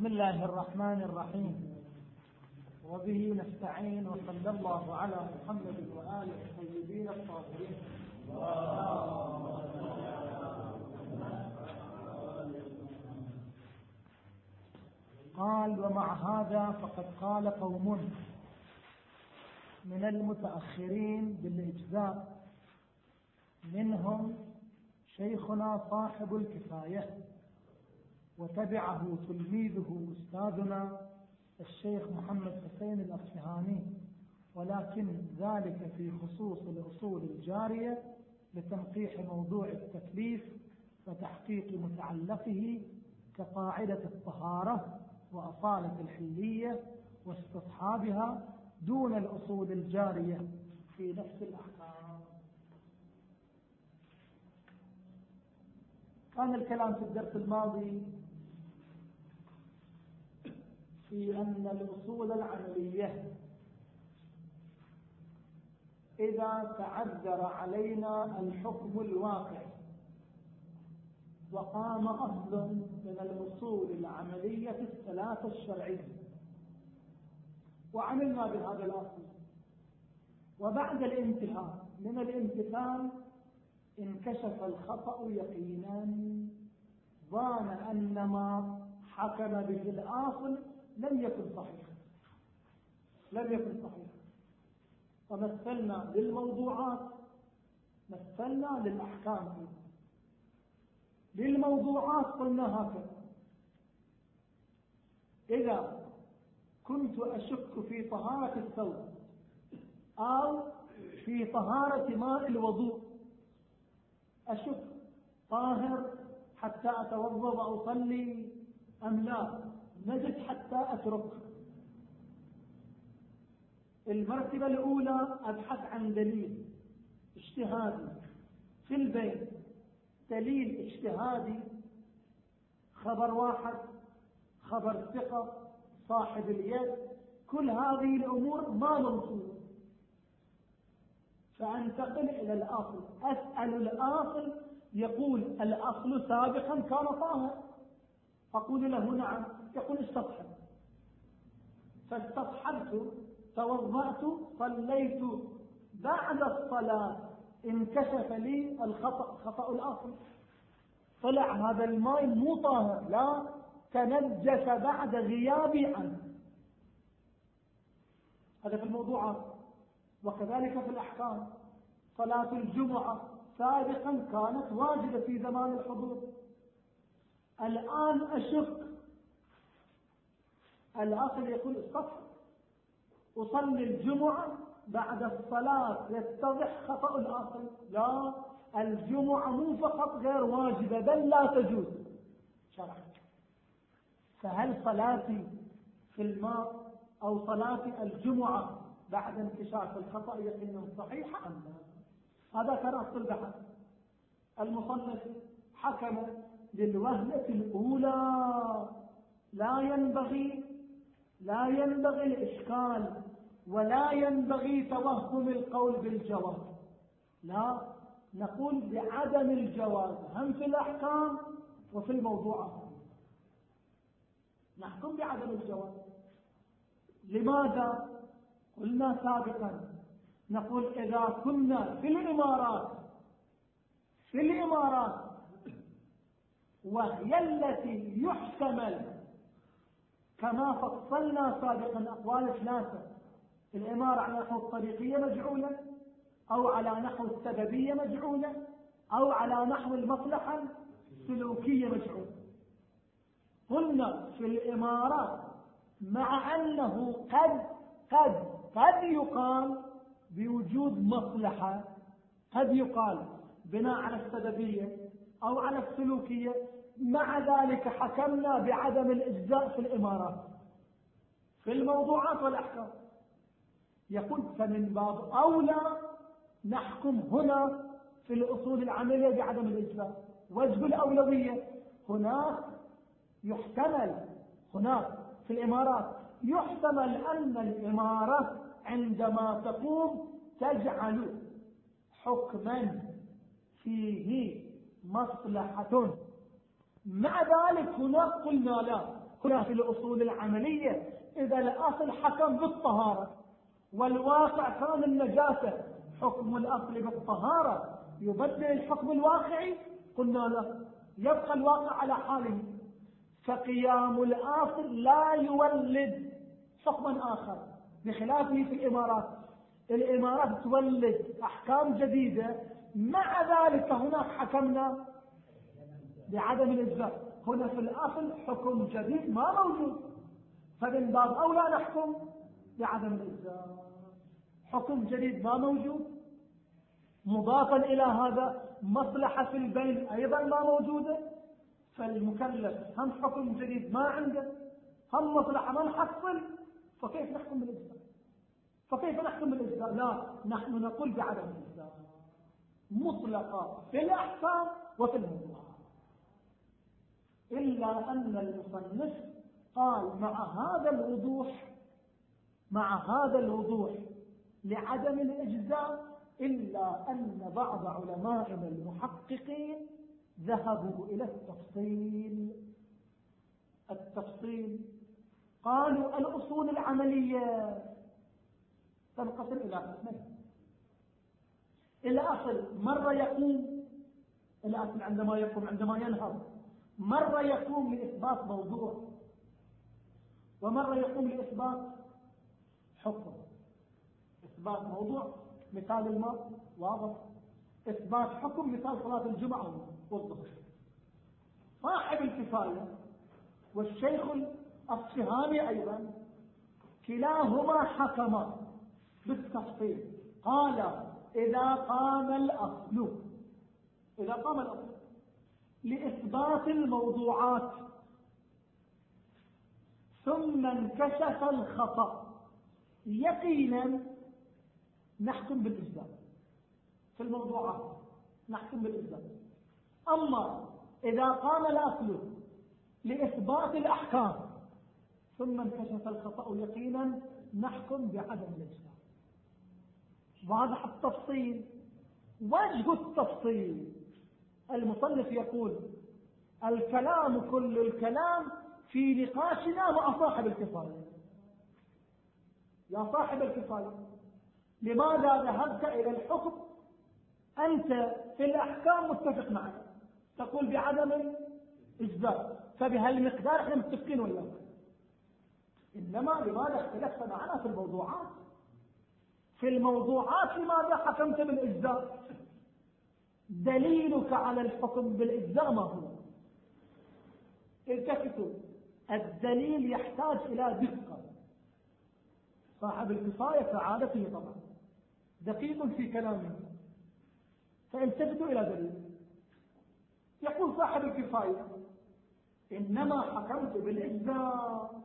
بسم الله الرحمن الرحيم. وبه نستعين وصلى الله على محمد وآله الطيبين الطاهرين. قال ومع هذا فقد قال قوم من المتأخرين بالإجزاء. منهم شيخنا صاحب الكفاية. وتبعه تلميذه أستاذنا الشيخ محمد حسين الأصفهاني. ولكن ذلك في خصوص الأصول الجارية لتنقيح موضوع التكليف وتحقيق متعلقه كقاعدة الطهارة وأصالة الحلية واستصحابها دون الأصول الجارية في نفس الأحكام. كان الكلام في الدرس الماضي في أن الأصول العملية إذا تعذر علينا الحكم الواقع وقام أصل من الأصول العملية الثلاثة الشرعية. وعملنا بهذا الأصل. وبعد الانتهاء من الامتثال انكشف الخطأ يقينا ظان أن ما حكم به الآصل لم يكن صحيحا. لم يكن صحيحا. ومثلنا للموضوعات مثلنا للأحكام. للموضوعات قلنا هكذا. إذا كنت أشك في طهارة الثوب أو في طهارة ماء الوضوء أشك طاهر حتى أتوضأ وأصلي أم لا؟ نجد حتى أترك. المرتبة الأولى أبحث عن دليل اجتهادي في البيت. دليل اجتهادي خبر واحد خبر ثقة صاحب اليد. كل هذه الأمور ما ننصر فأنتقل إلى الأصل. أسأل الأصل. يقول الأصل سابقا كان طاهر. أقول له نعم. يقول استصحب فاستصحبت توضأت صليت. بعد الصلاة انكشف لي الخطأ خطأ الأصل. طلع هذا الماء مو طاهر لا. تنجس بعد غيابي عنه. هذا في الموضوعات وكذلك في الأحكام. صلاة الجمعة سابقا كانت واجبة في زمان الحضور. الآن أشك الأصل يقول الصف أصلي الجمعة بعد الصلاة. يتضح خطأ الأصل لا الجمعة مو فقط غير واجبة بل لا تجوز. شرعا فهل صلاتي في الماء أو صلاتي الجمعة بعد انكشاف الخطأ يقينا صحيحة أم لا؟ هذا كان أصل البحث. المصنف حكم للوهلة الأولى. لا ينبغي لا ينبغي الإشكال ولا ينبغي توهم القول بالجواز لا نقول بعدم الجواز هم في الأحكام وفي الموضوعات نحكم بعدم الجواز لماذا؟ قلنا سابقا نقول إذا كنا في الإمارات في الإمارات وهي التي يحتمل كما فصلنا سابقا أقوال ثلاثة الإمارة على نحو الطريقية مجعولة أو على نحو السببية مجعولة أو على نحو المصلحة السلوكية مجعولة. قلنا في الإمارات مع أنه قد قد قد يقال بوجود مصلحة قد يقال بناء على السببية أو على السلوكية مع ذلك حكمنا بعدم الإجزاء في الإمارات في الموضوعات والأحكام. يقول فمن باب أولى نحكم هنا في الأصول العملية بعدم الإجزاء. وجه الأولوية هناك يحتمل هناك في الإمارات يحتمل أن الإمارة عندما تقوم تجعل حكما فيه مصلحة. مع ذلك هنا قلنا لا. هنا في الأصول العملية إذا الأصل حكم بالطهارة والواقع كان النجاسة. حكم الأصل بالطهارة. يبدل الحكم الواقعي؟ قلنا لا. يبقى الواقع على حاله. فقيام الآصل لا يولد حكما آخر. بخلافه في الإمارات. الإمارات تولد أحكام جديدة. مع ذلك هناك حكمنا بعدم الإجزاء. هنا في الأصل حكم جديد ما موجود. فمن باب أولى نحكم بعدم الإجزاء. حكم جديد ما موجود. مضافا إلى هذا مصلحة في البين أيضا ما موجودة. فالمكلف هم حكم جديد ما عنده. هم مصلحة ما نحصل. فكيف نحكم بالإجزاء؟ فكيف نحكم بالإجزاء؟ لا نحن نقول بعدم الإجزاء. مطلقة في الأحكام وفي الموضوع إلا أن المصنف قال مع هذا الوضوح مع هذا الوضوح لعدم الإجزاء إلا أن بعض علمائنا المحققين ذهبوا إلى التفصيل. التفصيل. قالوا الأصول العملية. تنقسم إلى قسمين. الأصل مرة يقوم الأصل عندما يقوم عندما ينهض. مرة يقوم لإثبات موضوع ومرة يقوم لإثبات حكم. إثبات موضوع مثال الماء واضح. إثبات حكم مثال صلاة الجمعة والظهر. صاحب الكفاية والشيخ الصهامي أيضا كلاهما حكما بالتفصيل. قال إذا قام الأصل إذا قام الأصل لإثبات الموضوعات. ثم انكشف الخطأ. يقينا نحكم بالإجزاء في الموضوعات. نحكم بالإجزاء أما إذا قام الأصل لإثبات الأحكام ثم انكشف الخطأ يقينا نحكم بعدم الإجزاء واضح التفصيل؟ وجه التفصيل المصنف يقول الكلام كل الكلام في نقاشنا مع صاحب الكفاية. يا صاحب الكفاية لماذا ذهبت إلى الحكم؟ أنت في الأحكام متفق معنا تقول بعدم الإجزاء فبهالمقدار إحنا متفقين ولا إنما لماذا اختلفت معنا في الموضوعات؟ في الموضوعات لماذا حكمت بالإجزاء؟ دليلك على الحكم بالإجزاء ما هو التفتوا الدليل يحتاج إلى دقة. صاحب الكفاية كعادته طبعا. دقيق في كلامه. فالتفتوا إلى دليل. يقول صاحب الكفاية إنما حكمت بالإجزاء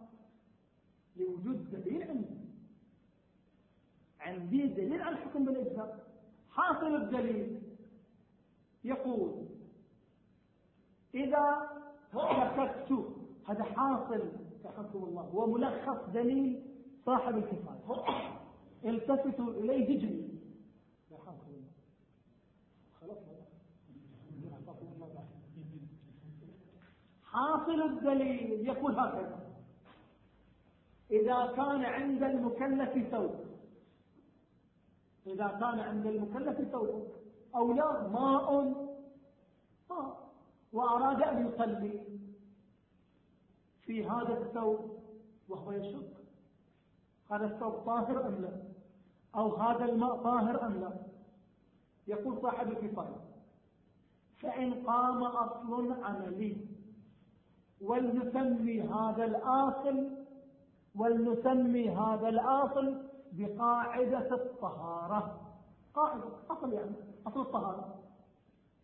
لوجود دليل عندي. عندي دليل على الحكم بالإجزاء. حاصل الدليل. يقول إذا شككت هذا حاصل تحكم الله هو ملخص دليل صاحب الكفاية. التفتوا إليه جميعا حاصل الدليل يقول هكذا. إذا كان عند المكلف ثوب. إذا كان عند المكلف ثوب. أو لا ماء. ماء وأراد أن يصلي في هذا الثوب وهو يشك هذا الثوب طاهر أم لا؟ أو هذا الماء طاهر أم لا؟ يقول صاحب الكفاية فإن قام أصل عملي ولنسمي هذا الآصل ولنسمي هذا الآصل بقاعدة الطهارة. قاعدة أصل يعني. أصل الطهارة.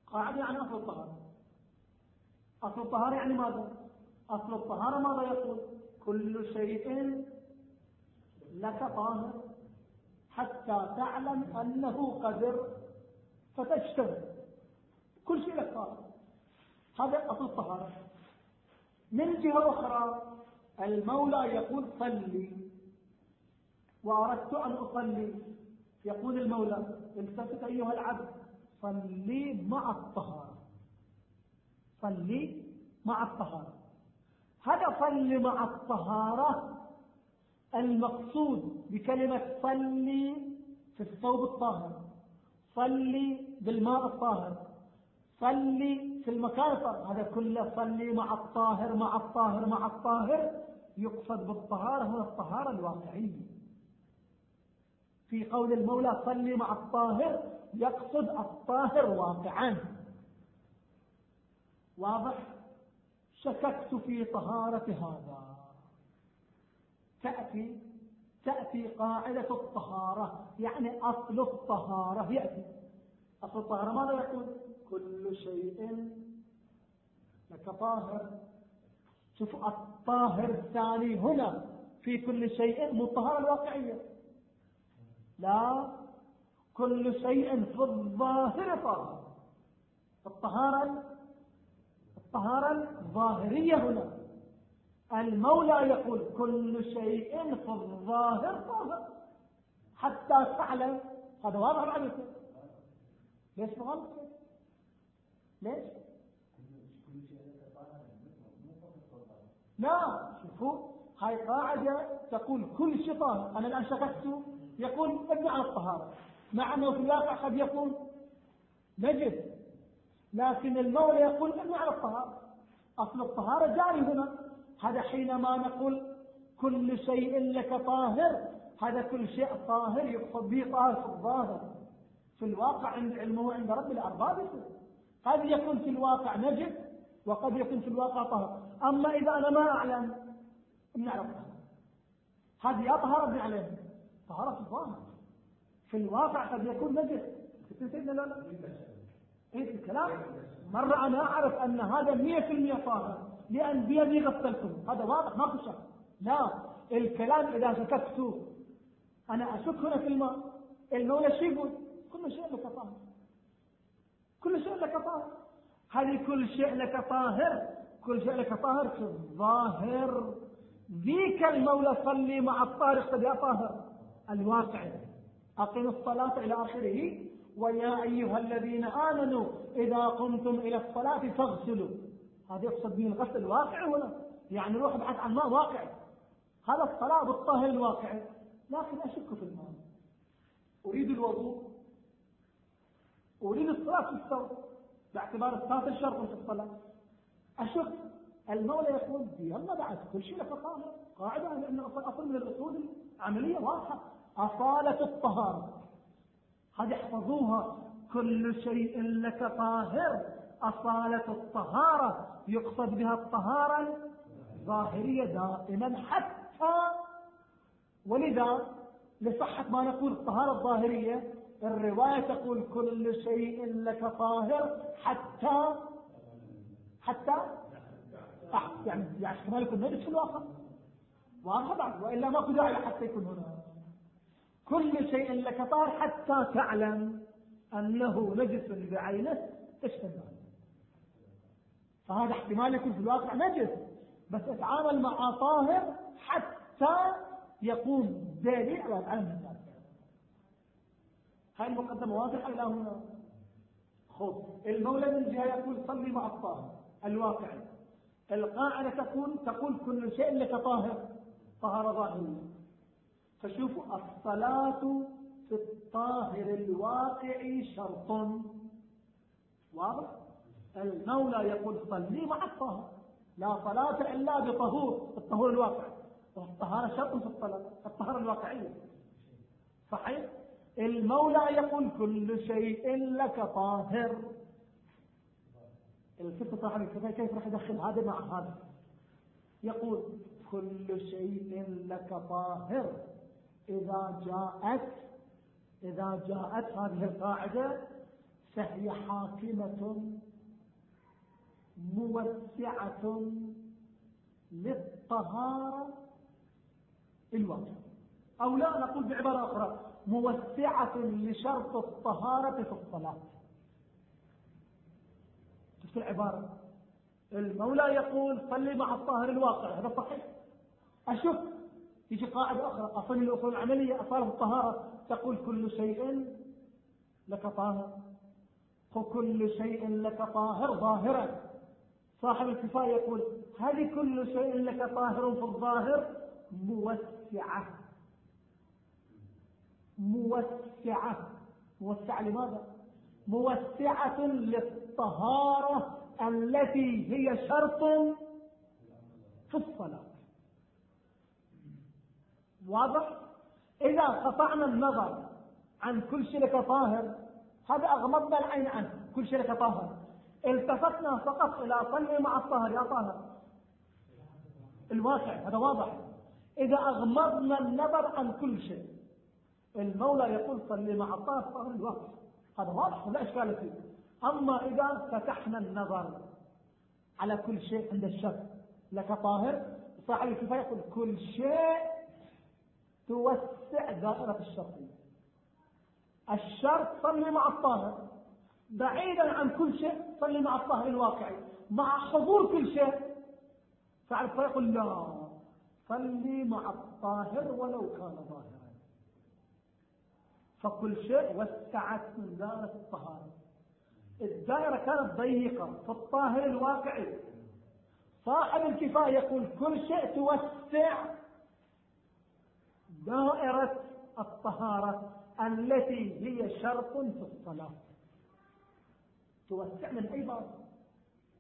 قاعدة يعني أصل الطهارة. أصل الطهارة يعني ماذا؟ أصل الطهارة ماذا يقول؟ كل شيء لك طاهر. حتى تعلم أنه قدر فتجتهد. كل شيء لك طاهر. هذا أصل الطهارة. من جهة أخرى المولى يقول صلي. وأردت أن أصلي. يقول المولى التفت أيها العبد صلي مع الطهارة. صلي مع الطهارة. هذا صلي مع الطهارة المقصود بكلمة صلي في الثوب الطاهر صلي بالماء الطاهر صلي في المكان الطاهر. هذا كله صلي مع الطاهر مع الطاهر مع الطاهر يقصد بالطهارة هنا الطهارة الواقعية. في قول المولى صلي مع الطاهر. يقصد الطاهر واقعا. واضح؟ شككت في طهارة هذا. تأتي تأتي قاعدة الطهارة. يعني أصل الطهارة يأتي. أصل الطهارة ماذا يقول؟ كل شيء لك طاهر. شوف الطاهر الثاني هنا في كل شيء الطهارة الواقعية. لا كل شيء في الظاهر طاهر. الطهارة الطهارة الظاهرية هنا. المولى يقول كل شيء في الظاهر طاهر. حتى تعلم. هذا واضح عليكم ليش غلط ليش؟ لا شوفوا هاي قاعدة تقول كل شيء طاهر. أنا الآن شككت يقول على الطهارة. مع أنه في الواقع قد يكون نجد لكن المولى يقول ابني على الطهارة. أصل الطهارة جاري هنا. هذا حينما نقول كل شيء لك طاهر هذا كل شيء طاهر يقصد به طاهر في الظاهر. في الواقع عند علمه عند رب الأرباب قد يكون في الواقع نجد وقد يكون في الواقع طهر أما إذا أنا ما أعلم نعرف هذه أطهر ابن عليه طهارة الظاهر. في الواقع قد يكون نجد سيدنا لا لا إيه الكلام؟ مرة أنا أعرف أن هذا مية في المية طاهر لأن بيدي غسلته هذا واضح ما في شك. لا الكلام إذا شككت أنا أشك هنا في الماء. المولى شيء يقول؟ كل شيء لك طاهر. كل شيء لك طاهر. هذه كل شيء لك طاهر. كل شيء لك طاهر في الظاهر. ذيك المولى صلي مع الطارق قد طاهر الواقع. أقم الصلاة إلى آخره. ويا أيها الذين آمنوا إذا قمتم إلى الصلاة فاغسلوا. هذا يقصد به الغسل الواقع هنا. يعني روح ابحث عن ماء واقع. هذا الصلاة بالطاهر الواقع. لكن أشك في الماء. أريد الوضوء. أريد الصلاة في الثوب باعتبار الصلاة شرط في الصلاة. أشك. المولى يقول يلا بعد كل شيء لك قاعدة لأن أصل من الأصول العملية واضحة. أصالة الطهارة. هذه احفظوها كل شيء لك طاهر. أصالة الطهارة. يقصد بها الطهارة الظاهرية دائما حتى ولذا لصحة ما نقول الطهارة الظاهرية الرواية تقول كل شيء لك طاهر حتى حتى يعني يعني احتمال يكون نجس في الواقع واضح بعد وإلا ما داعي حتى يكون هنا. كل شيء لك طاهر حتى تعلم أنه نجس بعينه اشتغل فهذا احتمال يكون في الواقع نجس بس اتعامل مع طاهر حتى يقوم دليل على العلم الناس هاي المقدمة واضحة إلى هنا. خذ المولى من جهة يقول صلي مع الطاهر الواقع القاعدة تقول تقول كل شيء لك طاهر طهر ظاهرية فشوفوا الصلاة في الطاهر الواقع شرط. واضح؟ المولى يقول صلي مع الطهر لا صلاة إلا بطهور الطهور الواقع. والطهارة شرط في الصلاة الطهارة الواقعية. صحيح؟ المولى يقول كل شيء لك طاهر. الفقه صاحب كيف راح يدخل هذا مع هذا؟ يقول كل شيء لك طاهر. إذا جاءت إذا جاءت هذه القاعدة فهي حاكمة موسعة للطهارة الواجب. أو لا نقول بعبارة أخرى موسعة لشرط الطهارة في الصلاة. شفت العبارة. المولى يقول صلي مع الطاهر الواقع هذا صحيح. أشك يجي قاعدة أخرى أصل الأصول العملية أصالة الطهارة تقول كل شيء لك طاهر. وكل شيء لك طاهر ظاهرا. صاحب الكفاية يقول هل كل شيء لك طاهر في الظاهر؟ موسعة. موسعة. موسعة لماذا؟ موسعة للطهارة التي هي شرط في الصلاة. واضح؟ إذا قطعنا النظر عن كل لك طاهر هذا أغمضنا العين عنه كل لك طاهر. التفتنا فقط إلى صلي مع الطاهر يا طاهر. الواقع هذا واضح. إذا أغمضنا النظر عن كل شيء المولى يقول صلي مع الطاهر طاهر الواقع. هذا واضح لا إشكال فيه؟ أما إذا فتحنا النظر على كل شيء عند الشك لك طاهر صاحب الكفاية يقول كل شيء توسع دائرة الشرطية الشرط صلي مع الطاهر. بعيدا عن كل شيء صلي مع الطاهر الواقعي. مع حضور كل شيء. فعرف فيقول لا صلي مع الطاهر ولو كان ظاهرا. فكل شيء وسعت من دائرة الطهارة. الدائرة كانت ضيقة في الطاهر الواقعي صاحب الكفاية يقول كل شيء توسع دائرة الطهارة التي هي شرط في الصلاة. توسع من أي باب؟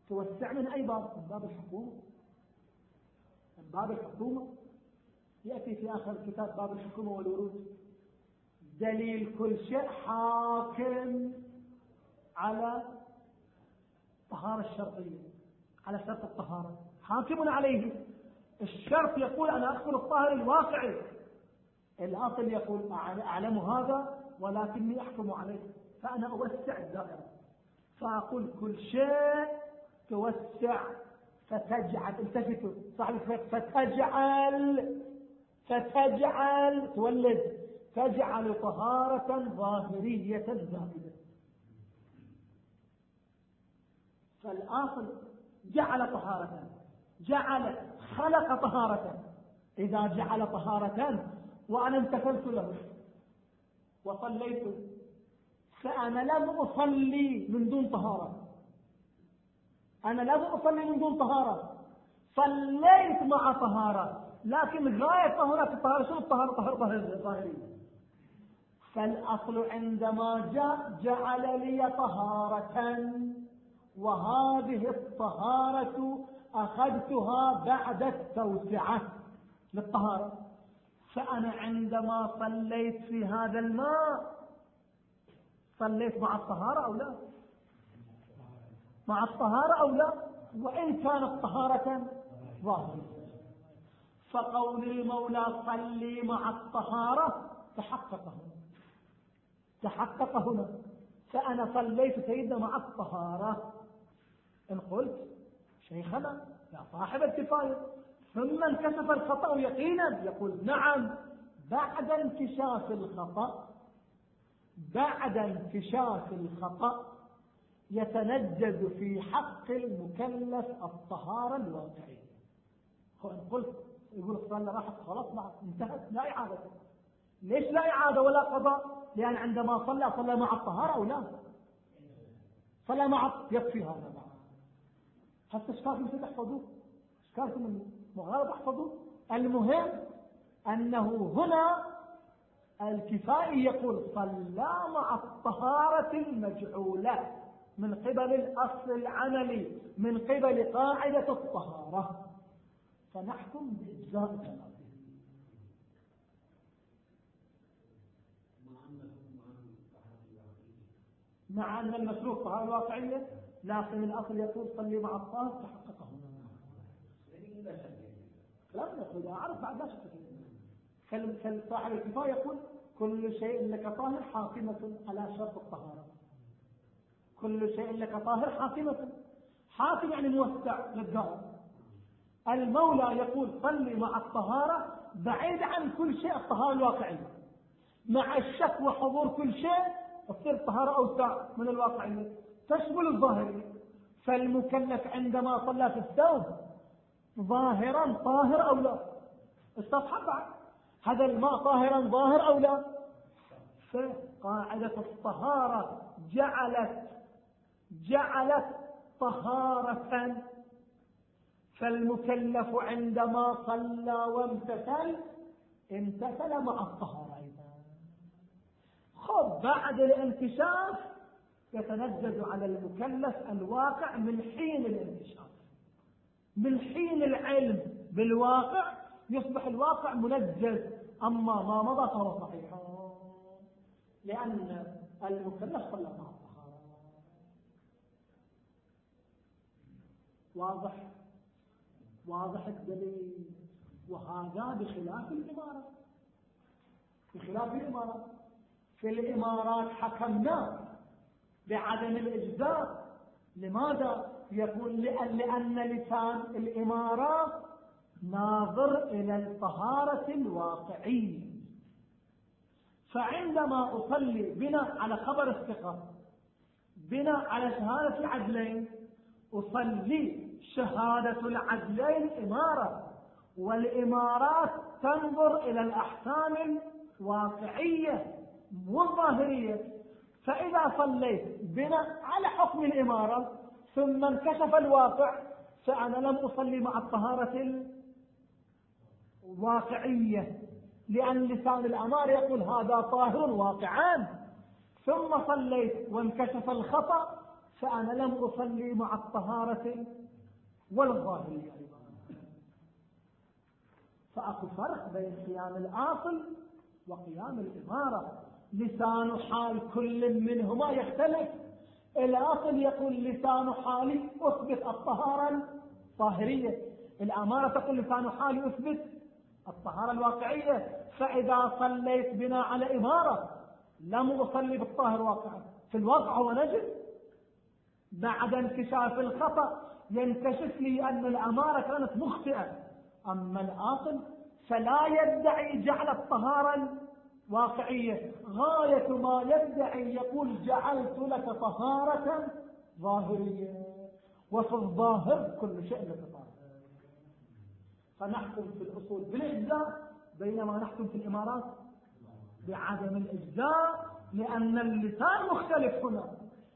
توسع من أي باب؟ من باب الحكومة. من باب الحكومة. يأتي في آخر الكتاب باب الحكومة والورود. دليل كل شيء حاكم على الطهارة الشرطية على شرط الطهارة. حاكم عليه. الشرط يقول أنا أدخل الطاهر الواقعي. الأصل يقول أعلم هذا ولكني أحكم عليه. فأنا أوسع الدائرة. فأقول كل شيء توسع. فتجعل التفتوا صاحب فتجعل فتجعل تولد. تجعل طهارة ظاهرية زائدة. فالآخر جعل طهارة جعل خلق طهارة. إذا جعل طهارة وأنا امتثلت له وصليت فأنا لم أصلي من دون طهارة. أنا لم أصلي من دون طهارة. صليت مع طهارة لكن غاية طهارة الطهارة شو الطهارة؟ طهارة ظاهرية. فالأصل عندما جاء جعل لي طهارة وهذه الطهارة أخذتها بعد التوسعة للطهارة. فأنا عندما صليت في هذا الماء صليت مع الطهارة أو لا؟ مع الطهارة أو لا؟ وإن كانت طهارة ظاهرة. فقول المولى صلي مع الطهارة تحقق هنا تحقق هنا. فأنا صليت سيدنا مع الطهارة. إن قلت شيخنا يا صاحب الكفاية. ثم انكشف الخطأ يقينا. يقول نعم. بعد انكشاف الخطأ بعد انكشاف الخطأ يتنجد في حق المكلف الطهارة الواقعية. هو إن قلت يقول صلى راحت خلاص انتهت لا إعادة. ليش لا إعادة ولا قضاء؟ لأن عندما صلى صلى مع الطهارة أو لا؟ صلى مع يكفي هذا. حتى اشكالكم تحفظوه اشكالكم مغالب احفظوا المهم أنه هنا الكفائي يقول صلى مع الطهارة المجعولة من قبل الأصل العملي من قبل قاعدة الطهارة. فنحكم بإجزاء كلامه مع أن المسلوك طهارة الواقعية لكن الأصل يقول صلي مع الطهارة تحققه. لا يقول أعرف بعد لا شك صاحب الكفاية يقول كل شيء لك طاهر حاكمة على شرط الطهارة. كل شيء لك طاهر حاكمة. حاكم يعني موسع للدار المولى يقول صلي مع الطهارة بعيد عن كل شيء الطهارة الواقعية. مع الشك وحضور كل شيء تصير الطهارة أوسع من الواقعية تشمل الظاهرية. فالمكلف عندما صلى في الثوب ظاهرا طاهر أو لا؟ استصحب بعد هذا الماء طاهرا ظاهر أو لا؟ فقاعدة الطهارة جعلت جعلت طهارة. فالمكلف عندما صلى وامتثل امتثل مع الطهارة أيضا. خب بعد الانكشاف يتنجز على المكلف الواقع من حين الانكشاف. من حين العلم بالواقع يصبح الواقع منجز. أما ما مضى فهو صحيح. لأن المكلف صلى الطهارة واضح؟ واضح الدليل. وهذا بخلاف الإمارة. بخلاف الإمارة. في الإمارات حكمنا بعدم الإجزاء لماذا؟ يقول لأن, لأن لسان الإمارة ناظر إلى الطهارة الواقعية فعندما أصلي بناء على خبر الثقة بناء على شهادة العدلين أصلي شهادة العدلين إمارة. والإمارات تنظر إلى الأحكام الواقعية. والظاهرية. فإذا صليت بناء على حكم الإمارة ثم انكشف الواقع فأنا لم أصلي مع الطهارة الواقعية لأن لسان الأمار يقول هذا طاهر واقعان. ثم صليت وانكشف الخطأ فأنا لم أصلي مع الطهارة والظاهرية فأكو فرق بين قيام الآصل وقيام الإمارة. لسان حال كل منهما يختلف. الأصل يقول لسان حالي أثبت الطهارة الطاهرية. الأمارة تقول لسان حالي أثبت الطهارة الواقعية. فإذا صليت بناء على إمارة لم أصلي بالطاهر واقعا. في الواقع هو نجد بعد انكشاف الخطأ ينكشف لي أن الأمارة كانت مخطئة. أما الآصل فلا يدعي جعل الطهارة الواقعية غاية ما يدعي يقول جعلت لك طهارة ظاهرية. وفي الظاهر كل شيء لك طهارة. فنحكم في الأصول بالإجزاء بينما نحكم في الإمارات بعدم الإجزاء لأن اللسان مختلف هنا.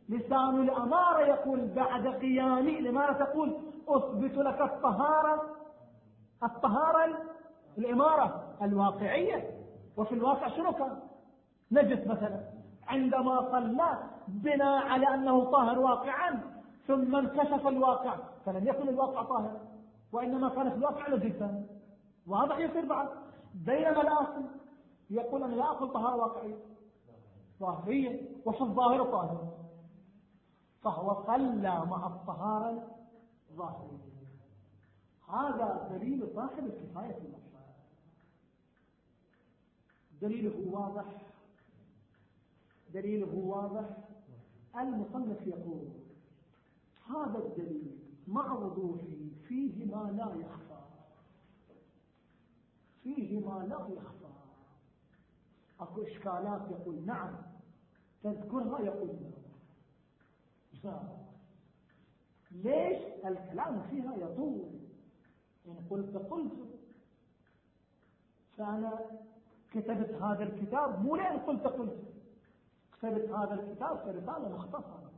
لسان الأمارة يقول بعد قيامي لماذا تقول أثبت لك الطهارة الطهارة الإمارة الواقعية. وفي الواقع شنو كان نجس مثلا. عندما صلى بناء على أنه طاهر واقعا ثم انكشف الواقع فلم يكن الواقع طاهر وإنما كان في الواقع نجسا. واضح يصير بعد. بينما الآخر يقول أنا لا أقول طهارة واقعية. ظاهرية وفي الظاهر طاهر. فهو صلى مع الطهارة الظاهرية. هذا دليل صاحب الكفاية في المصلحة دليله واضح. دليله واضح. المصنف يقول هذا الدليل مع وضوحه فيه ما لا يخفى. فيه ما لا يخفى. أكو إشكالات يقول نعم تذكرها يقول نعم. ليش الكلام فيها يطول؟ إن قلت قلت. فأنا كتبت هذا الكتاب مو لأن قلت قلت. كتبت هذا الكتاب كرسالة مختصرة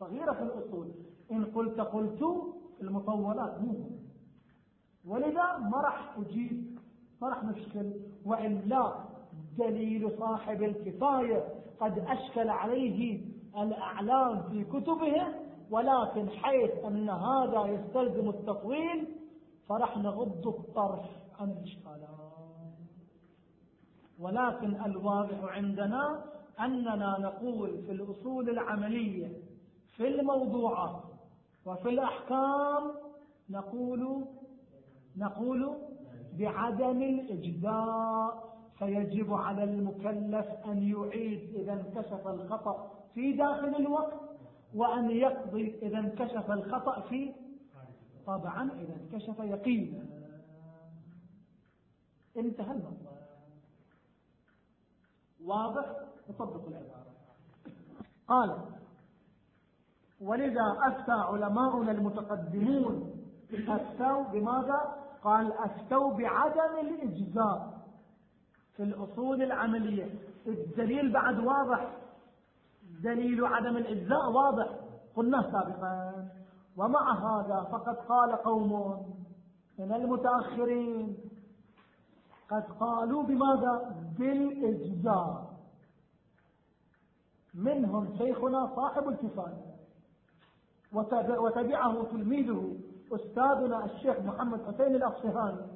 صغيرة في الأصول. إن قلت قلت المطولات مو. ولذا ما راح أجيب ما راح نشكل وإلا دليل صاحب الكفاية قد أشكل عليه الأعلام في كتبه ولكن حيث أن هذا يستلزم التطويل فرح نغض الطرف عن الإشكالات. ولكن الواضح عندنا أننا نقول في الأصول العملية في الموضوعات وفي الأحكام نقول نقول بعدم الإجزاء. فيجب على المكلف أن يعيد إذا انكشف الخطأ في داخل الوقت وأن يقضي إذا انكشف الخطأ في طبعا إذا انكشف يقينا. انتهى الموضوع. واضح؟ نطبق العبارة. قال ولذا أفتى علماؤنا المتقدمون أفتوا بماذا؟ قال أفتوا بعدم الإجزاء في الأصول العملية. الدليل بعد واضح. دليل عدم الإجزاء واضح. قلنا سابقا ومع هذا فقد قال قوم من المتأخرين قد قالوا بماذا؟ بالإجزاء منهم شيخنا صاحب الكفاية وتبعه تلميذه أستاذنا الشيخ محمد حسين الأصفهاني.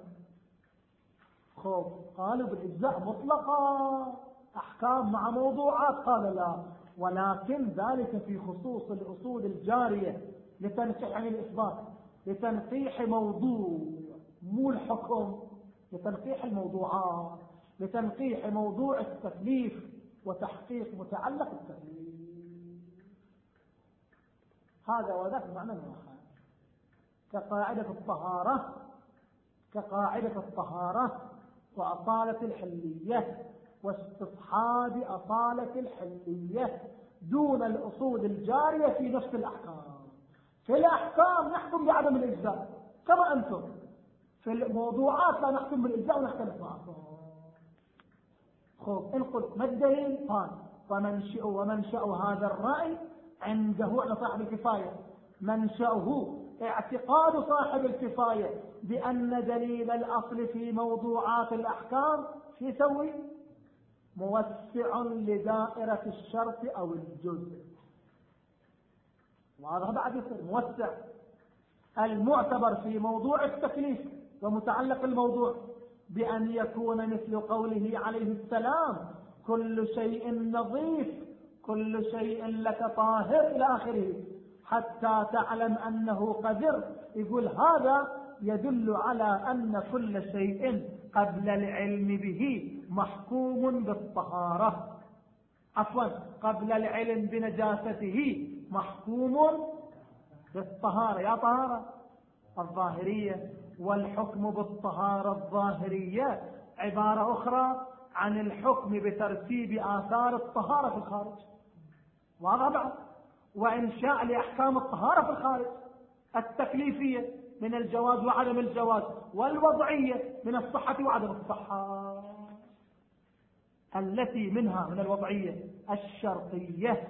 خب قالوا بالإجزاء مطلقا. أحكام مع موضوعات؟ قال لا. ولكن ذلك في خصوص الأصول الجارية لتنقيح عن الإثبات لتنقيح موضوع مو الحكم لتنقيح الموضوعات لتنقيح موضوع التكليف وتحقيق متعلق التكليف هذا وذاك معنى واحد كقاعدة الطهارة كقاعدة الطهارة وأصالة الحلية واستصحاب أصالة الحلية دون الأصول الجارية في نفس الأحكام. في الأحكام نحكم بعدم الإجزاء كما أنتم. في الموضوعات لا نحكم بالإجزاء ونختلف معكم خب انقل ما الدليل؟ قال فمنشئ ومنشأ هذا الرأي عنده على صاحب الكفاية. منشأه اعتقاد صاحب الكفاية بأن دليل الأصل في موضوعات الأحكام في يسوي موسع لدائرة الشرط أو الجزء. وهذا بعد يصير موسع. المعتبر في موضوع التكليف. ومتعلق الموضوع بأن يكون مثل قوله عليه السلام كل شيء نظيف كل شيء لك طاهر إلى آخره. حتى تعلم أنه قدر. يقول هذا يدل على أن كل شيء قبل العلم به محكوم بالطهارة. عفوا قبل العلم بنجاسته محكوم بالطهارة. يا طهارة الظاهرية والحكم بالطهارة الظاهرية. عبارة أخرى عن الحكم بترتيب آثار الطهارة في الخارج. وهذا وإنشاء لأحكام الطهارة في الخارج. التكليفية من الجواز وعدم الجواز والوضعية من الصحة وعدم الصحة. التي منها من الوضعية الشرطية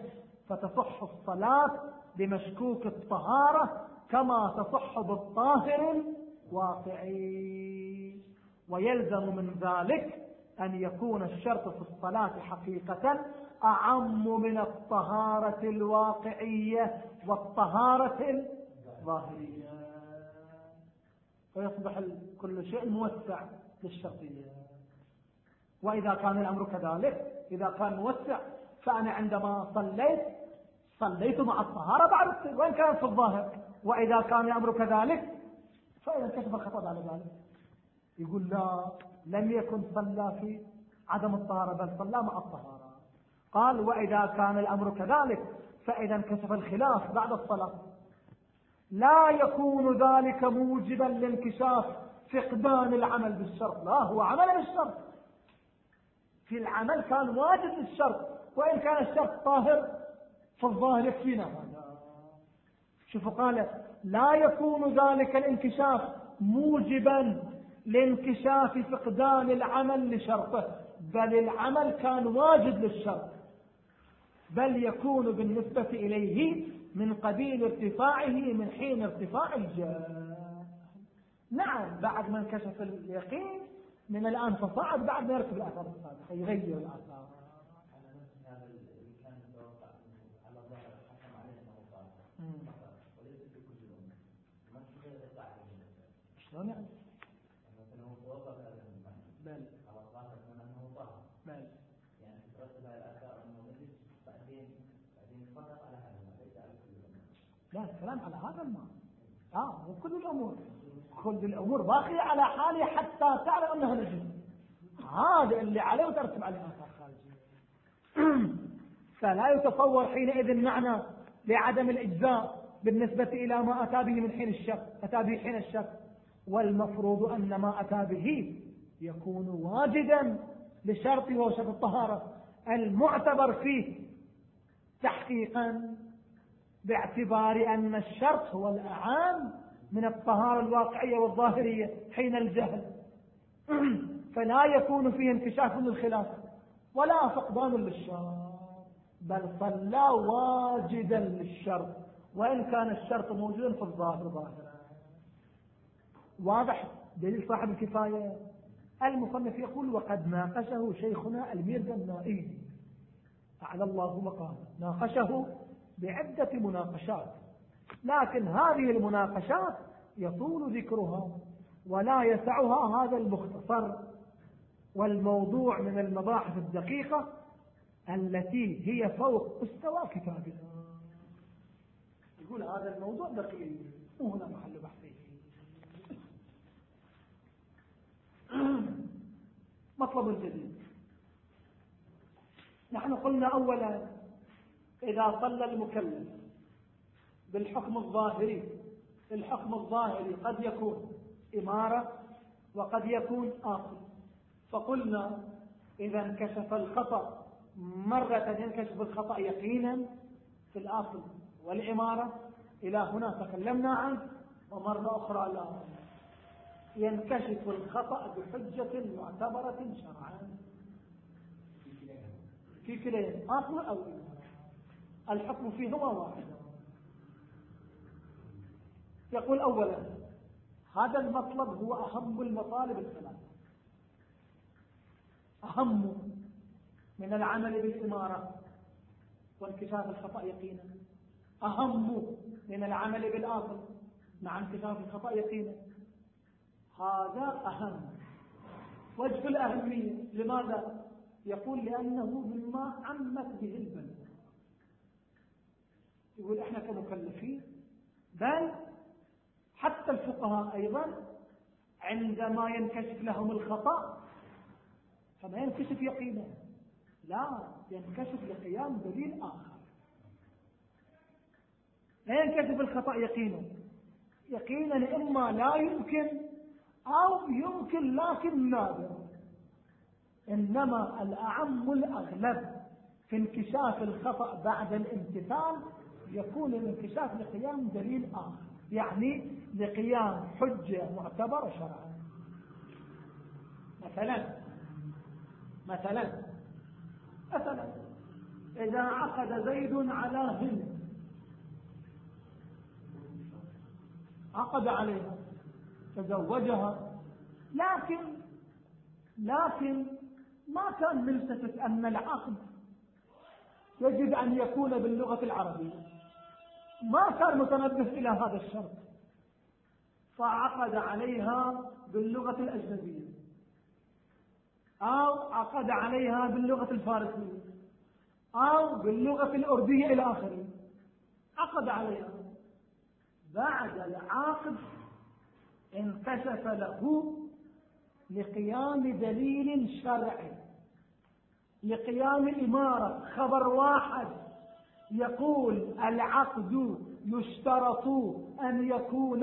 فتصح الصلاة بمشكوك الطهارة كما تصح بالطاهر الواقعي ويلزم من ذلك أن يكون الشرط في الصلاة حقيقة أعم من الطهارة الواقعية والطهارة الظاهرية. فيصبح كل شيء موسع للشرطية. وإذا كان الأمر كذلك إذا كان موسع فأنا عندما صليت صليت مع الطهارة بعد وإن كانت في الظاهر. وإذا كان الأمر كذلك فإذا كشف الخطأ على ذلك. يقول لا لم يكن صلى في عدم الطهارة بل صلى مع الطهارة. قال وإذا كان الأمر كذلك فإذا انكشف الخلاف بعد الصلاة. لا يكون ذلك موجبا لانكشاف فقدان العمل بالشرط. لا هو عمل بالشرط. في العمل كان واجب للشرط وإن كان الشرط طاهر فالظاهر يكفينا هذا. شوفوا قال لا يكون ذلك الانكشاف موجبا لانكشاف فقدان العمل لشرطه بل العمل كان واجب للشرط بل يكون بالنسبة إليه من قبيل ارتفاعه من حين ارتفاع الجاه نعم بعد ما انكشف اليقين من الآن فصعد بعد ما يركب الآثار الصالحة يغير الآثار. شلون؟ يعني؟ بل. بل. يعني ترتب على الاثار أنه بعدين بعدين فقط على هذا ليس على كل لا الكلام على هذا الماء آه وكل الأمور. كل الأمور باقية على حالها حتى تعلم انها نجم. هذا اللي عليه وترتب عليه. اثار خارجيه فلا يتصور حينئذ معنى لعدم الإجزاء بالنسبة إلى ما أتى به من حين الشك. أتى به حين الشك. والمفروض أن ما أتى به يكون واجدا لشرط وهو شرط الطهارة المعتبر فيه تحقيقا باعتبار أن الشرط هو الأعام من الطهارة الواقعية والظاهرية حين الجهل. فلا يكون فيه انكشاف للخلاف ولا فقدان للشرط بل صلى واجدا للشرط وإن كان الشرط موجودا في الظاهر ظاهرا. واضح دليل صاحب الكفاية؟ المصنف يقول وقد ناقشه شيخنا الميرزا النائي أعلى الله مقام. ناقشه بعدة مناقشات. لكن هذه المناقشات يطول ذكرها ولا يسعها هذا المختصر والموضوع من المباحث الدقيقة التي هي فوق مستوى كتابنا. يقول هذا الموضوع دقيق. وهنا محل بحثه مطلب جديد. نحن قلنا أولا إذا صلى المكلف بالحكم الظاهري الحكم الظاهري قد يكون إمارة وقد يكون آخر فقلنا إذا انكشف الخطأ مرة ينكشف الخطأ يقينا في الآصل والعمارة إلى هنا تكلمنا عنه ومرة أخرى لا. ينكشف الخطأ بحجة معتبرة شرعا. في كلين. آخر أو الحكم فيهما واحد. يقول أولا هذا المطلب هو أهم المطالب الثلاثة. أهم من العمل بالإمارة وانكشاف الخطأ يقينا. أهم من العمل بالآخر مع انكشاف الخطأ يقينا. هذا أهم. وجه الأهمية. لماذا؟ يقول لأنه مما عمت به البلد. يقول إحنا كمكلفين بل حتى الفقهاء أيضا عندما ينكشف لهم الخطأ فما ينكشف يقينا. لا ينكشف لقيام دليل آخر. لا ينكشف الخطأ يقينا. يقينا إما لا يمكن أو يمكن لكن نادر. إنما الأعم الأغلب في انكشاف الخطأ بعد الامتثال يكون الانكشاف لقيام دليل آخر يعني لقيام حجة معتبرة شرعا. مثلا مثلا مثلا إذا عقد زيد على هند عقد عليها تزوجها. لكن لكن ما كان ملتفت أن العقد يجب أن يكون باللغة العربية. ما كان متنبه إلى هذا الشرط. فعقد عليها باللغة الأجنبية. أو عقد عليها باللغة الفارسية. أو باللغة الأردية إلى آخره. عقد عليها. بعد العاقد انكشف له لقيام دليل شرعي لقيام إمارة خبر واحد يقول العقد يشترط أن يكون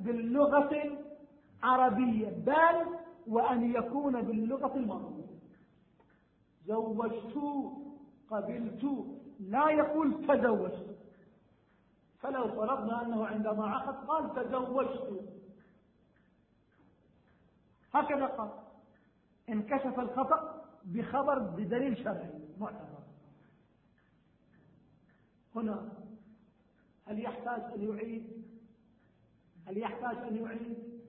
باللغة العربية بل وأن يكون باللغة المرضية زوجت قبلت لا يقول تزوجت. فلو فرضنا أنه عندما عقد قال تزوجت. هكذا قال. انكشف الخطأ بخبر بدليل شرعي. معتبر. هنا هل يحتاج أن يعيد؟ هل يحتاج أن يعيد؟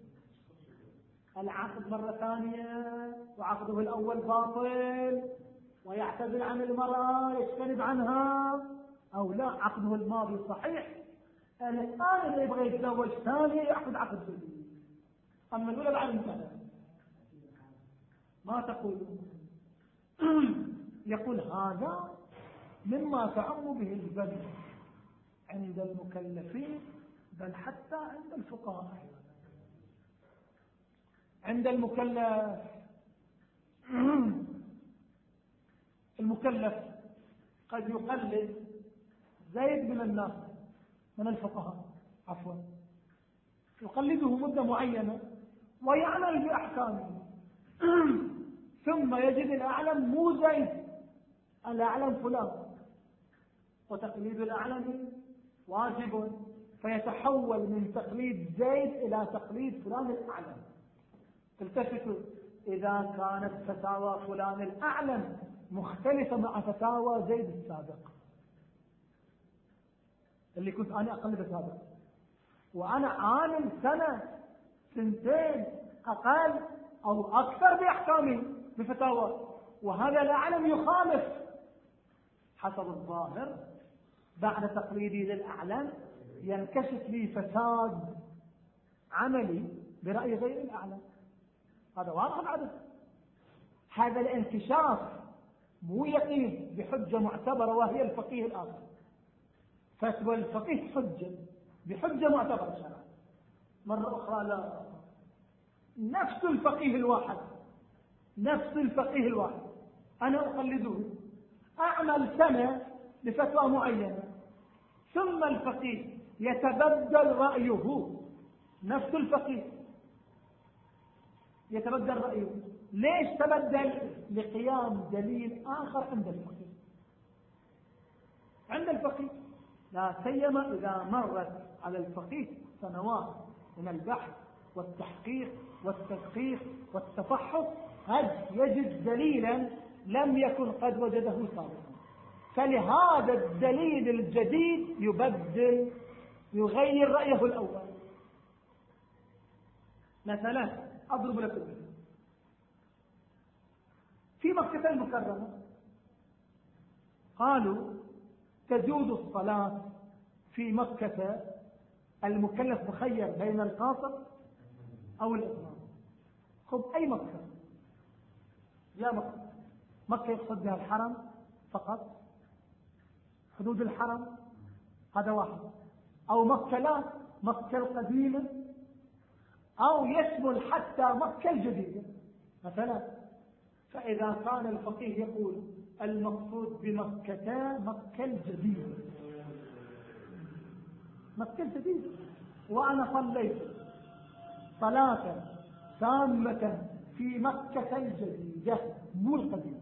العقد مرة ثانية وعقده الأول باطل ويعتذر عن المرأة يجتنب عنها أو لا عقده الماضي صحيح. الآن اللي يبغى يتزوج ثانية يعقد عقد جديد. أما الأولى بعد انتهى. ما تقول؟ يقول هذا مما تعم به البلد عند المكلفين بل حتى عند الفقهاء. عند المكلف. المكلف قد يقلد زيد من الناس من الفقهاء عفوا. يقلده مدة معينة ويعمل بأحكامه. ثم يجد الأعلم مو زيد. الأعلم فلان. وتقليد الأعلم واجب. فيتحول من تقليد زيد إلى تقليد فلان الأعلم. التفتوا إذا كانت فتاوى فلان الأعلم مختلفة مع فتاوى زيد السابق. اللي كنت أنا أقلد سابق وأنا عالم سنة سنتين أقل أو أكثر بأحكامه بفتاوى. وهذا الأعلم يخالف حسب الظاهر. بعد تقليدي للأعلم ينكشف لي فساد عملي برأي غير الأعلم هذا واضح بعد هذا الانكشاف مو يقين بحجة معتبرة وهي الفقيه الآخر. فتوى الفقيه حجة بحجة معتبرة شرعا. مرة أخرى لا. نفس الفقيه الواحد. نفس الفقيه الواحد. أنا أقلده. أعمل سنة لفتوى معينة. ثم الفقيه يتبدل رأيه. نفس الفقيه. يتبدل رأيه. ليش تبدل؟ لقيام دليل آخر عند الفقيه. عند الفقيه. لا سيما إذا مرت على الفقيه سنوات من البحث والتحقيق والتدقيق والتفحص قد يجد دليلا لم يكن قد وجده سابقا. فلهذا الدليل الجديد يبدل يغير رأيه الأول. مثلا أضرب لكم في مكة المكرمة قالوا تجوز الصلاة في مكة المكلف مخير بين القاصر أو الإطلاق خذ أي مكة؟ يا مكة مكة يقصد بها الحرم فقط؟ حدود الحرم؟ هذا واحد. أو مكة لا مكة القديمة أو يشمل حتى مكة الجديدة. مثلا فإذا كان الفقيه يقول المقصود بمكة مكة الجديدة. مكة الجديدة. وأنا صليت. صلاة تامة في مكة الجديدة مو القديمة.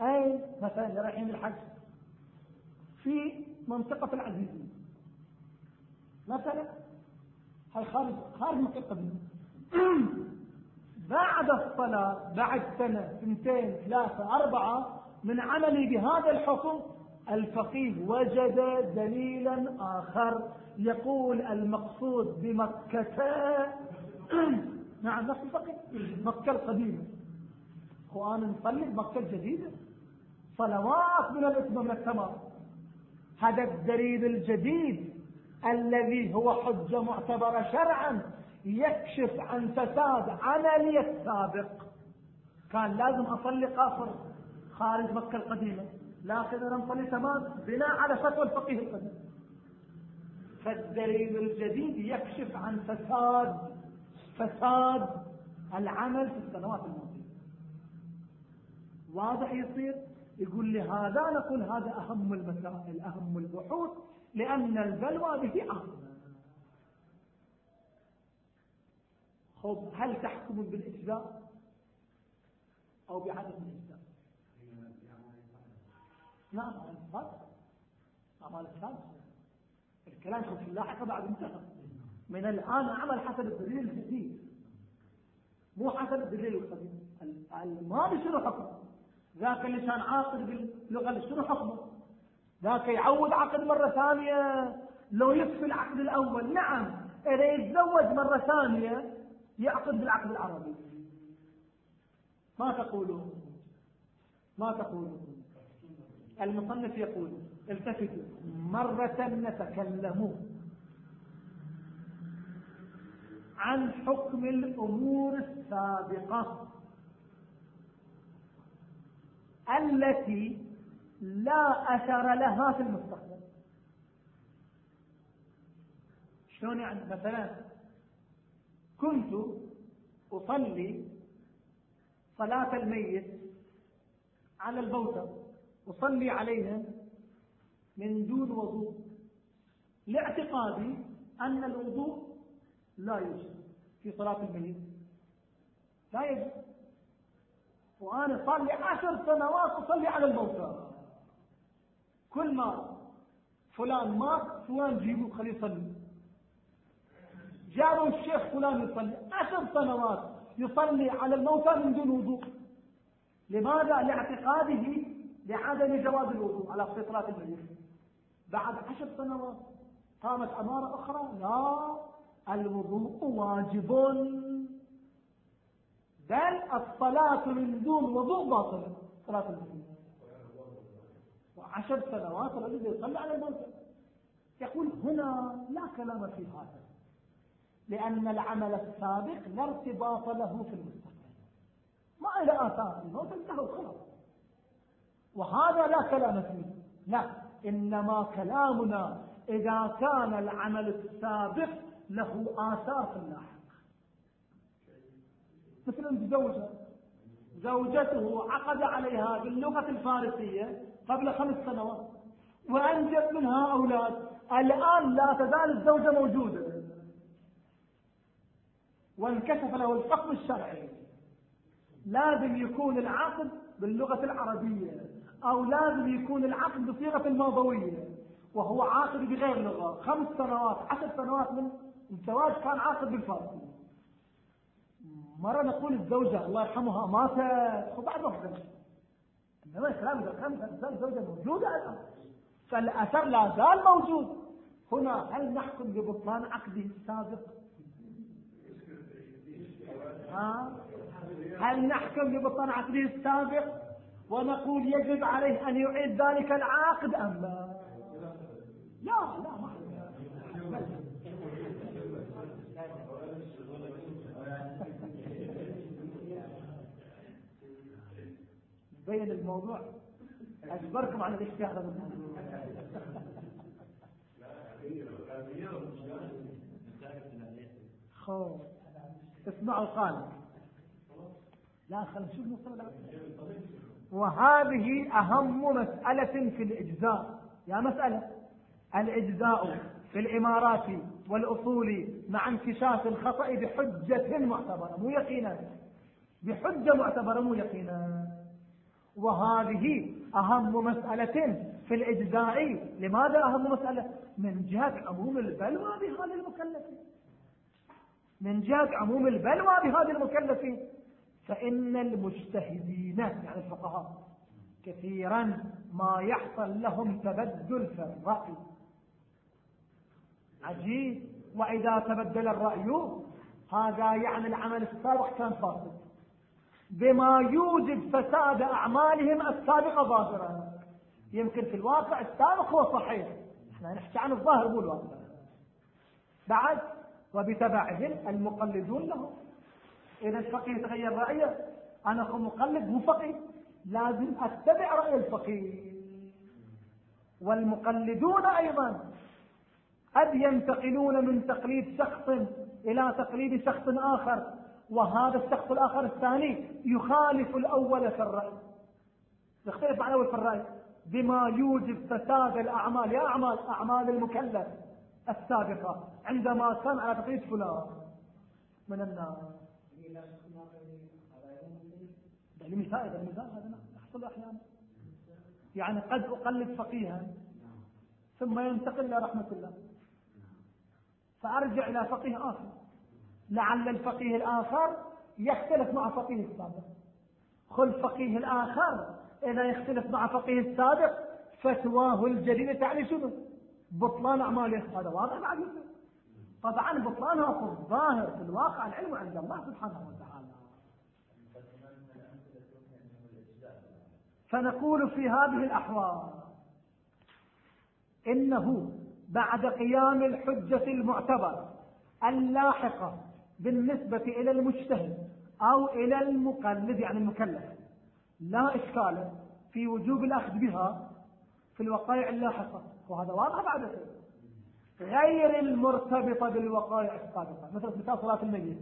أي مثلا رايحين الحج. في منطقة العزيزية مثلا هاي خارج خارج مكة القديمة. بعد الصلاة بعد سنة سنتين ثلاثة أربعة من عملي بهذا الحكم الفقيه وجد دليلا آخر يقول المقصود بمكة نعم نفس الفقيه. مكة القديمة. وأنا نصلي بمكة الجديدة. صلوات من الإثم من التمام هذا الدليل الجديد الذي هو حجة معتبرة شرعا يكشف عن فساد عملي السابق. كان لازم أصلي قاصر خارج مكة القديمة. لكن نصلي تمام بناء على فتوى الفقيه القديم. فالدليل الجديد يكشف عن فساد فساد العمل في السنوات الماضية. واضح يصير؟ يقول لي هذا نقول هذا أهم المسائل أهم البحوث لأن البلوى به عاصمة خب هل تحكم بالإجزاء؟ أو بعدم الإجزاء؟ نعم على الصادق أعمال الصادق الكلام في اللاحقة بعد انتهى. من الآن أعمل حسب الدليل الجديد. مو حسب الدليل القديم. الماضي شنو حكم. ذاك اللي كان عاقد باللغة شنو حكمه؟ ذاك يعود عقد مرة ثانية لو يكفي العقد الأول. نعم إذا يتزوج مرة ثانية يعقد بالعقد العربي. ما تقولون؟ ما تقولون؟ المصنف يقول التفتوا مرة نتكلم عن حكم الأمور السابقة التي لا أثر لها في المستقبل. شلون يعني؟ مثلا كنت أصلي صلاة الميت على البوتة أصلي عليها من دون وضوء لاعتقادي أن الوضوء لا يوجد في صلاة الميت لا يجب وأنا صار لي عشر سنوات أصلي على الموتى. كل ما فلان مات فلان جيبوا خليه يصلي. جابوا الشيخ فلان يصلي. عشر سنوات يصلي على الموتى من دون وضوء. لماذا؟ لاعتقاده لعدم جواز الوضوء على صلاة الميت بعد عشر سنوات قامت عمارة أخرى. لا الوضوء واجب. بل الصلاة من دون وضوء باطل. صلاة المسلمين وعشر سنوات الذي يصلي على الموتى يقول هنا لا كلام في هذا لأن العمل السابق لا ارتباط له في المستقبل. ما إلى آثار الموت انتهى خلاص. وهذا لا كلام فيه. لا إنما كلامنا إذا كان العمل السابق له آثار في اللاحق. مثل زوجة. زوجته عقد عليها باللغة الفارسية قبل خمس سنوات وأنجب منها أولاد. الآن لا تزال الزوجة موجودة. وانكشف له الحكم الشرعي. لازم يكون العقد باللغة العربية. أو لازم يكون العقد بصيغة الماضوية وهو عاقد بغير لغة. خمس سنوات عشر سنوات من الزواج كان عاقد بالفارسية مرة نقول الزوجة الله يرحمها ماتت. وبعد ما إنما الكلام إذا كان الزوجة موجودة الآن فالأثر لا زال موجود. هنا هل نحكم ببطلان عقده السابق ها؟ هل نحكم ببطلان عقده السابق ونقول يجب عليه أن يعيد ذلك العقد أم لا؟ لا لا ما بين الموضوع. أجبركم على الاجتهاد خوف. اسمعوا قال لا خل نشوف نصر وهذه أهم مسألة في الإجزاء. يا مسألة. الإجزاء في الإمارات والأصول مع انكشاف الخطأ بحجة معتبرة مو يقينا. بحجة معتبرة مو يقينا. وهذه أهم مسألة في الإجزاء. لماذا أهم مسألة؟ من جهة عموم البلوى بهذا المكلفين من جهة عموم البلوى بهذا المكلفين فإن المجتهدين يعني الفقهاء كثيرا ما يحصل لهم تبدل في الرأي. عجيب. وإذا تبدل الرأي هذا يعني العمل السابق كان فاسد. بما يوجب فساد أعمالهم السابقة ظاهرا. يمكن في الواقع السابق هو صحيح. إحنا نحكي عن الظاهر مو الواقع. بعد وبتبعهم المقلدون له إذا الفقيه تغير رأيه. أنا أخو مقلد مو فقيه. لازم أتبع رأي الفقيه. والمقلدون أيضا. قد ينتقلون من تقليد شخص إلى تقليد شخص آخر. وهذا الشخص الآخر الثاني يخالف الأول في الرأي. يختلف عن الأول في الرأي. بما يوجب فساد الأعمال. يا أعمال أعمال المكلف السابقة. عندما كان على تقليد فلان من الناس. لمثال هذا المثال هذا يحصل أحيانا. يعني قد أقلد فقيها ثم ينتقل إلى رحمة الله. فأرجع إلى فقيه آخر. لعل الفقيه الآخر يختلف مع فقيه السابق. خل فقيه الآخر. إذا يختلف مع فقيه السابق فتواه الجديدة تعني شنو؟ بطلان أعماله هذا واضح بعد. طبعا بطلانها في الظاهر في الواقع العلم عند الله سبحانه وتعالى. فنقول في هذه الأحوال إنه بعد قيام الحجة المعتبرة اللاحقة بالنسبة إلى المجتهد أو إلى المقلد يعني المكلف لا إشكال في وجوب الأخذ بها في الوقائع اللاحقة. وهذا واضح بعد غير المرتبطة بالوقائع السابقة مثل مثال صلاة الميت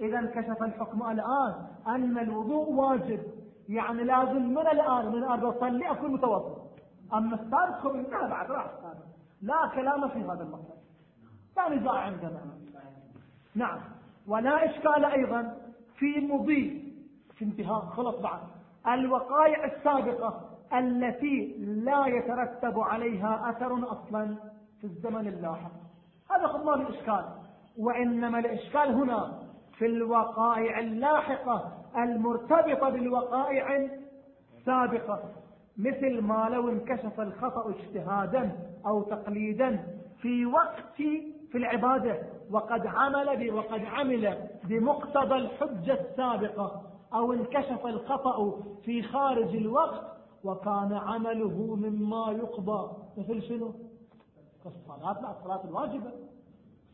إذا انكشف الحكم الآن أن الوضوء واجب يعني لازم من الآن من الآن بصلي أكون متوضئ. أما السابق انتهى بعد راح السابق. لا كلام في هذا المطلب لا نزاع عندنا. نعم. ولا إشكال أيضا في مضي في انتهاء. خلص بعد. الوقائع السابقة التي لا يترتب عليها أثر أصلا في الزمن اللاحق. هذا خذ ما الإشكال. وإنما الإشكال هنا في الوقائع اللاحقة المرتبطة بالوقائع السابقة. مثل ما لو انكشف الخطأ اجتهادا أو تقليدا في وقت في في العبادة وقد عمل وقد عمل بمقتضى الحجة السابقة أو انكشف الخطأ في خارج الوقت وكان عمله مما يقضى. مثل شنو؟ الصلاة لا الصلاة الواجبة.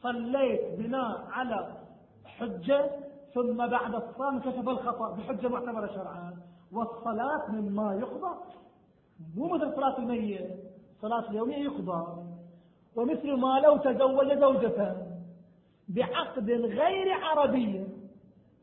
صليت بناء على حجة ثم بعد الصلاة انكشف الخطأ بحجة معتبرة شرعا. والصلاة مما يقضى مو مثل صلاة الميت صلاة اليومية يقضى. ومثل ما لو تزوج زوجة بعقد غير عربي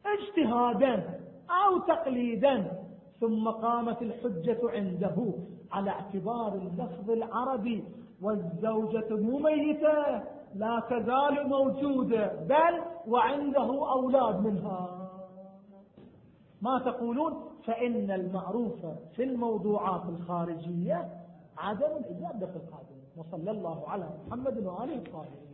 اجتهادا أو تقليدا ثم قامت الحجة عنده على اعتبار اللفظ العربي والزوجة مميتة لا تزال موجودة بل وعنده أولاد منها. ما تقولون؟ فإن المعروف في الموضوعات الخارجية عدم الإجابة في القادم. وصلى الله على محمد وآله الطاهرين.